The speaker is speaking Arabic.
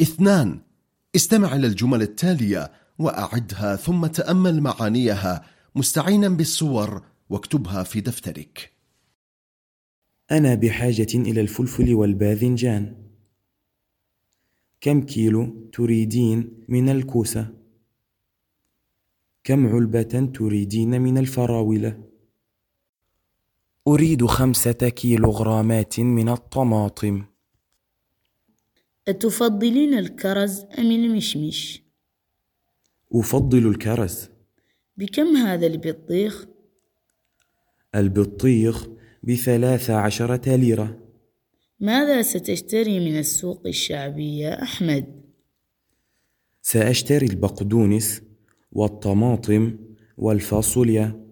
اثنان استمع إلى الجمل التالية وأعدها ثم تأمل معانيها مستعينا بالصور واكتبها في دفترك أنا بحاجة إلى الفلفل والباذنجان كم كيلو تريدين من الكوسة؟ كم علبة تريدين من الفراولة؟ أريد خمسة كيلوغرامات من الطماطم أتفضلين الكرز أم المشمش؟ أفضل الكرز بكم هذا البطيخ؟ البطيخ بثلاث عشرة ليرة ماذا ستشتري من السوق الشعبي يا أحمد؟ سأشتري البقدونس والطماطم والفاصوليا